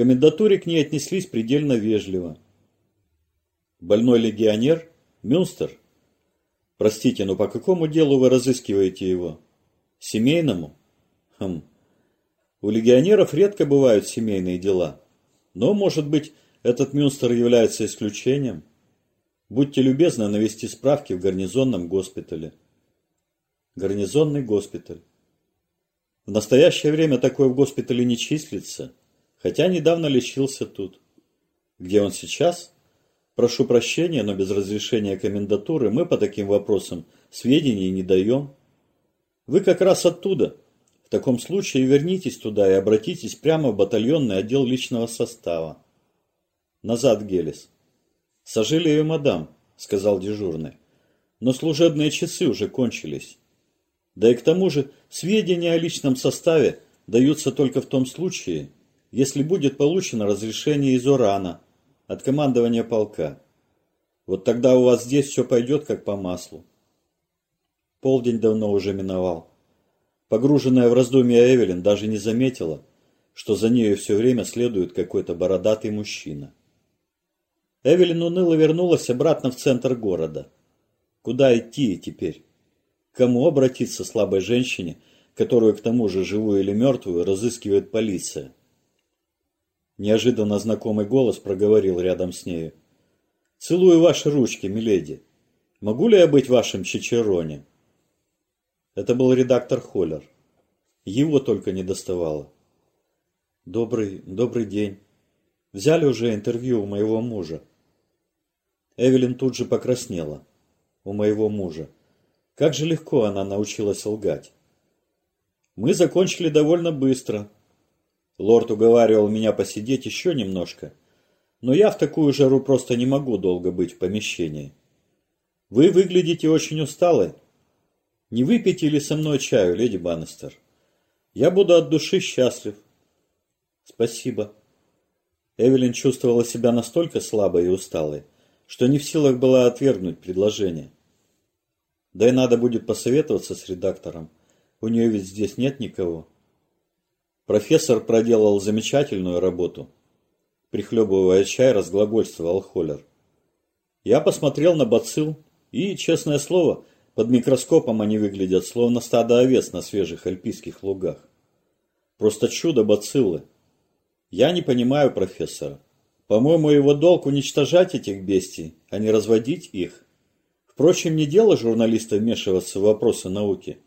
комендатуре к ней отнеслись предельно вежливо. Больной легионер? Мюнстер? Простите, но по какому делу вы разыскиваете его? Семейному? Хм. У легионеров редко бывают семейные дела. Но, может быть, этот Мюнстер является исключением? Будьте любезны навести справки в гарнизонном госпитале. Гарнизонный госпиталь. В настоящее время такой в госпитале не числится, хотя недавно лечился тут. Где он сейчас? Прошу прощения, но без разрешения комендатуры мы по таким вопросам сведений не даем. Вы как раз оттуда. В таком случае вернитесь туда и обратитесь прямо в батальонный отдел личного состава. Назад, Гелис. Сожалею, мадам, сказал дежурный. Но служебные часы уже кончились. Да и к тому же сведения о личном составе даются только в том случае, если будет получено разрешение из Урана от командования полка. Вот тогда у вас здесь все пойдет как по маслу. Полдень давно уже миновал. Погруженная в раздумья Эвелин даже не заметила, что за нею все время следует какой-то бородатый мужчина. Эвелин уныло вернулась обратно в центр города. Куда идти теперь? К кому обратиться слабой женщине, которую к тому же живую или мертвую разыскивает полиция? Неожиданно знакомый голос проговорил рядом с нею. «Целую ваши ручки, миледи. Могу ли я быть вашим чичероне?» Это был редактор Холлер. Его только не доставало. «Добрый, добрый день. Взяли уже интервью у моего мужа?» Эвелин тут же покраснела. «У моего мужа. Как же легко она научилась лгать!» «Мы закончили довольно быстро», Лорд уговаривал меня посидеть еще немножко, но я в такую жару просто не могу долго быть в помещении. Вы выглядите очень усталой. Не выпейте ли со мной чаю, леди Баннистер? Я буду от души счастлив. Спасибо. Эвелин чувствовала себя настолько слабой и усталой, что не в силах была отвергнуть предложение. Да и надо будет посоветоваться с редактором. У нее ведь здесь нет никого. Профессор проделал замечательную работу. Прихлебывая чай, разглагольствовал Холлер. Я посмотрел на бацилл, и, честное слово, под микроскопом они выглядят словно стадо овец на свежих альпийских лугах. Просто чудо бациллы. Я не понимаю профессора. По-моему, его долг уничтожать этих бестий, а не разводить их. Впрочем, не дело журналиста вмешиваться в вопросы науки.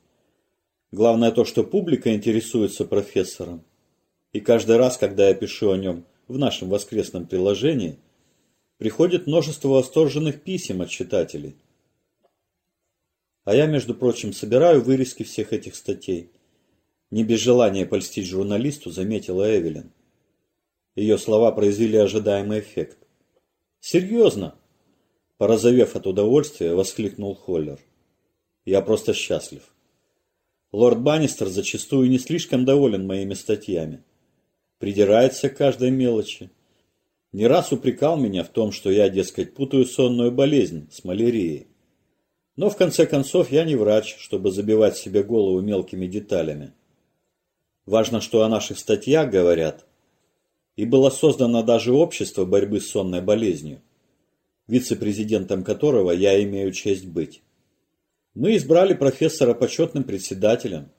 Главное то, что публика интересуется профессором. И каждый раз, когда я пишу о нем в нашем воскресном приложении, приходит множество восторженных писем от читателей. А я, между прочим, собираю вырезки всех этих статей. Не без желания польстить журналисту, заметила Эвелин. Ее слова произвели ожидаемый эффект. «Серьезно?» Порозовев от удовольствия, воскликнул Холлер. «Я просто счастлив. Лорд Баннистер зачастую не слишком доволен моими статьями. Придирается к каждой мелочи. Не раз упрекал меня в том, что я, дескать, путаю сонную болезнь с малярией. Но в конце концов я не врач, чтобы забивать себе голову мелкими деталями. Важно, что о наших статьях говорят. И было создано даже общество борьбы с сонной болезнью, вице-президентом которого я имею честь быть. Мы избрали профессора почетным председателем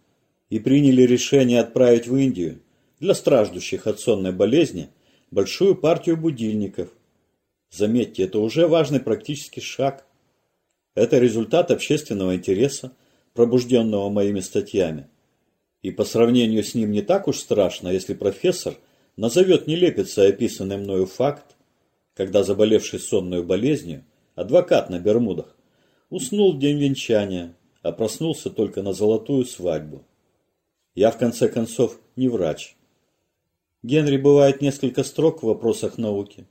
и приняли решение отправить в Индию для страждущих от сонной болезни большую партию будильников. Заметьте, это уже важный практический шаг. Это результат общественного интереса, пробужденного моими статьями. И по сравнению с ним не так уж страшно, если профессор назовет нелепицей описанный мною факт, когда заболевший сонной болезнью адвокат на Бермудах Уснул в день венчания, а проснулся только на золотую свадьбу. Я, в конце концов, не врач. Генри бывает несколько строг в вопросах науки.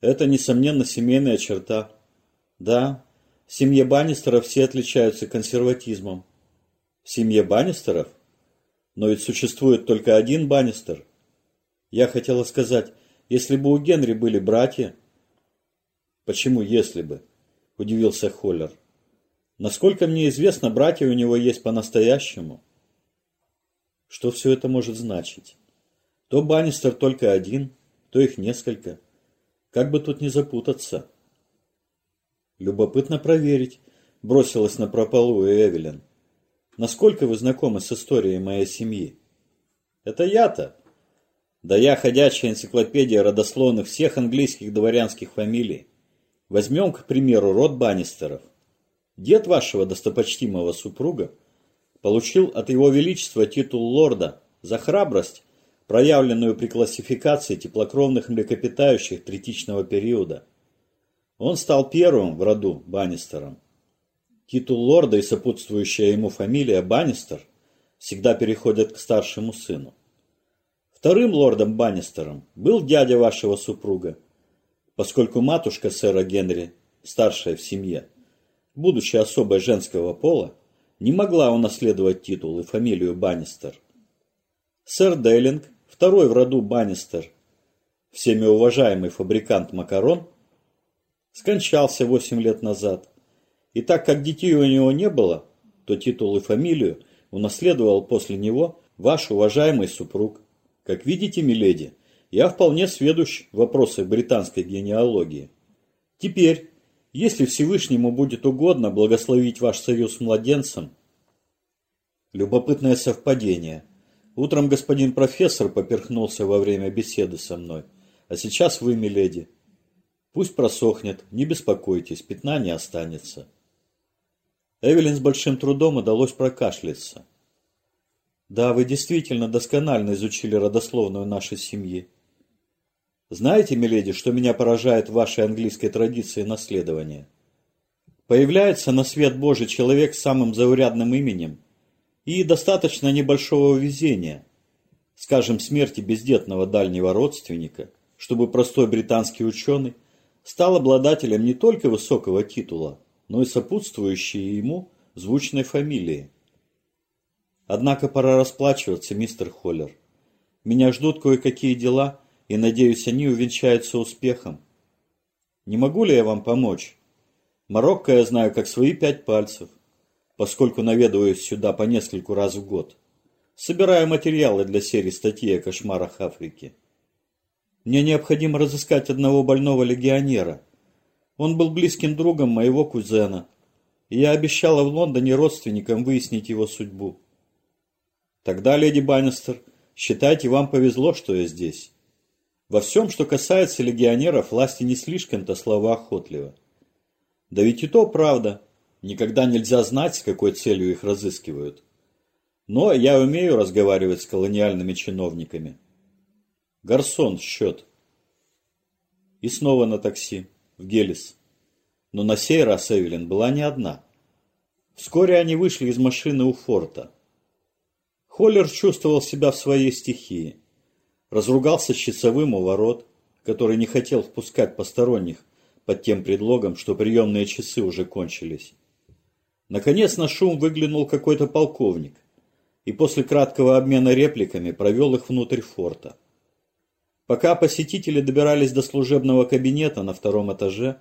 Это, несомненно, семейная черта. Да, в семье Баннистеров все отличаются консерватизмом. В семье Баннистеров? Но ведь существует только один Баннистер. Я хотела сказать, если бы у Генри были братья... Почему «если бы»? Удивился Холлер. Насколько мне известно, братья у него есть по-настоящему. Что все это может значить? То Баннистер только один, то их несколько. Как бы тут не запутаться? Любопытно проверить, бросилась на прополу Эвелин. Насколько вы знакомы с историей моей семьи? Это я-то. Да я ходячая энциклопедия родословных всех английских дворянских фамилий. Возьмем, к примеру, род Баннистеров. Дед вашего достопочтимого супруга получил от его величества титул лорда за храбрость, проявленную при классификации теплокровных млекопитающих третичного периода. Он стал первым в роду Баннистером. Титул лорда и сопутствующая ему фамилия Баннистер всегда переходят к старшему сыну. Вторым лордом Баннистером был дядя вашего супруга, поскольку матушка сэра Генри, старшая в семье, будучи особой женского пола, не могла унаследовать титул и фамилию Баннистер. Сэр Дейлинг, второй в роду Баннистер, всеми уважаемый фабрикант макарон, скончался 8 лет назад. И так как детей у него не было, то титул и фамилию унаследовал после него ваш уважаемый супруг. Как видите, миледи, я вполне сведущ в вопросах британской генеалогии. Теперь, если Всевышнему будет угодно благословить ваш союз с младенцем... Любопытное совпадение. Утром господин профессор поперхнулся во время беседы со мной, а сейчас вы, миледи. Пусть просохнет, не беспокойтесь, пятна не останется. Эвелин с большим трудом удалось прокашляться. Да, вы действительно досконально изучили родословную нашей семьи. Знаете, миледи, что меня поражает в вашей английской традиции наследования? Появляется на свет Божий человек с самым заурядным именем и достаточно небольшого везения, скажем, смерти бездетного дальнего родственника, чтобы простой британский ученый стал обладателем не только высокого титула, но и сопутствующей ему звучной фамилии. Однако пора расплачиваться, мистер Холлер. Меня ждут кое-какие дела – и, надеюсь, они увенчаются успехом. Не могу ли я вам помочь? Марокко я знаю как свои пять пальцев, поскольку наведываюсь сюда по нескольку раз в год. Собираю материалы для серии статей о кошмарах Африки. Мне необходимо разыскать одного больного легионера. Он был близким другом моего кузена, и я обещала в Лондоне родственникам выяснить его судьбу. Тогда, леди Баннистер, считайте, вам повезло, что я здесь. Во всем, что касается легионеров, власти не слишком-то словоохотливы. Да ведь и то правда. Никогда нельзя знать, с какой целью их разыскивают. Но я умею разговаривать с колониальными чиновниками. Гарсон, счет. И снова на такси, в Гелис. Но на сей раз Эвелин была не одна. Вскоре они вышли из машины у форта. Холлер чувствовал себя в своей стихии разругался с часовым у ворот, который не хотел впускать посторонних под тем предлогом, что приемные часы уже кончились. Наконец на шум выглянул какой-то полковник и после краткого обмена репликами провел их внутрь форта. Пока посетители добирались до служебного кабинета на втором этаже,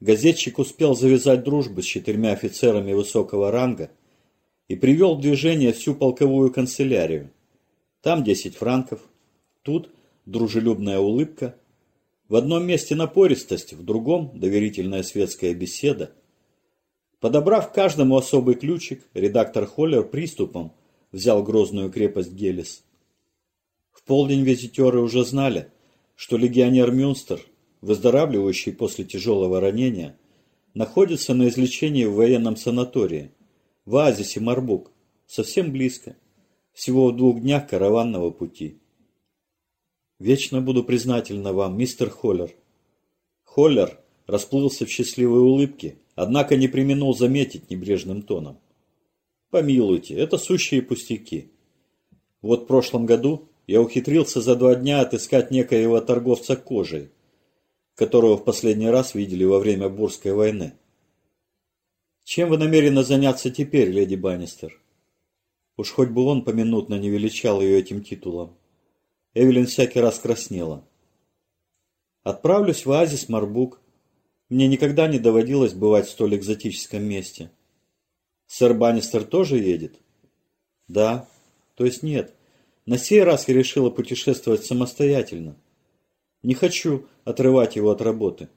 газетчик успел завязать дружбу с четырьмя офицерами высокого ранга и привел в движение всю полковую канцелярию. Там 10 франков, Тут дружелюбная улыбка. В одном месте напористость, в другом доверительная светская беседа. Подобрав каждому особый ключик, редактор Холлер приступом взял грозную крепость Гелис. В полдень визитеры уже знали, что легионер Мюнстер, выздоравливающий после тяжелого ранения, находится на излечении в военном санатории, в оазисе Марбук, совсем близко, всего в двух днях караванного пути. Вечно буду признательна вам, мистер Холлер. Холлер расплылся в счастливой улыбке, однако не применул заметить небрежным тоном. Помилуйте, это сущие пустяки. Вот в прошлом году я ухитрился за два дня отыскать некоего торговца кожей, которого в последний раз видели во время Бурской войны. Чем вы намерены заняться теперь, леди Баннистер? Уж хоть бы он поминутно не величал ее этим титулом. Эвелин всякий раз краснела. Отправлюсь в оазис Марбук. Мне никогда не доводилось бывать в столь экзотическом месте. Сэр Баннистер тоже едет? Да. То есть нет. На сей раз я решила путешествовать самостоятельно. Не хочу отрывать его от работы.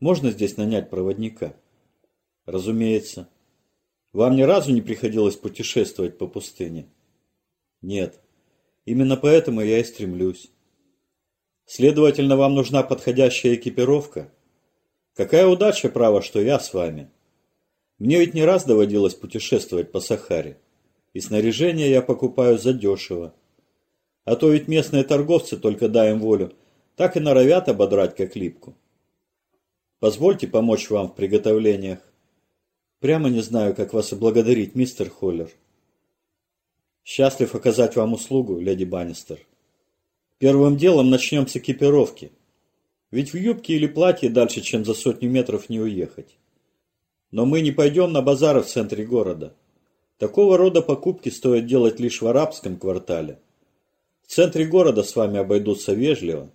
Можно здесь нанять проводника? Разумеется. Вам ни разу не приходилось путешествовать по пустыне? Нет. Именно поэтому я и стремлюсь. Следовательно, вам нужна подходящая экипировка? Какая удача, право, что я с вами. Мне ведь не раз доводилось путешествовать по Сахаре. И снаряжение я покупаю задешево. А то ведь местные торговцы, только дай им волю, так и норовят ободрать как липку. Позвольте помочь вам в приготовлениях. Прямо не знаю, как вас и благодарить, мистер Холлер. Счастлив оказать вам услугу, леди Баннистер. Первым делом начнем с экипировки. Ведь в юбке или платье дальше, чем за сотню метров не уехать. Но мы не пойдем на базары в центре города. Такого рода покупки стоит делать лишь в арабском квартале. В центре города с вами обойдутся вежливо,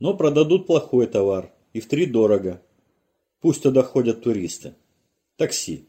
но продадут плохой товар и в три дорого. Пусть туда ходят туристы. Такси.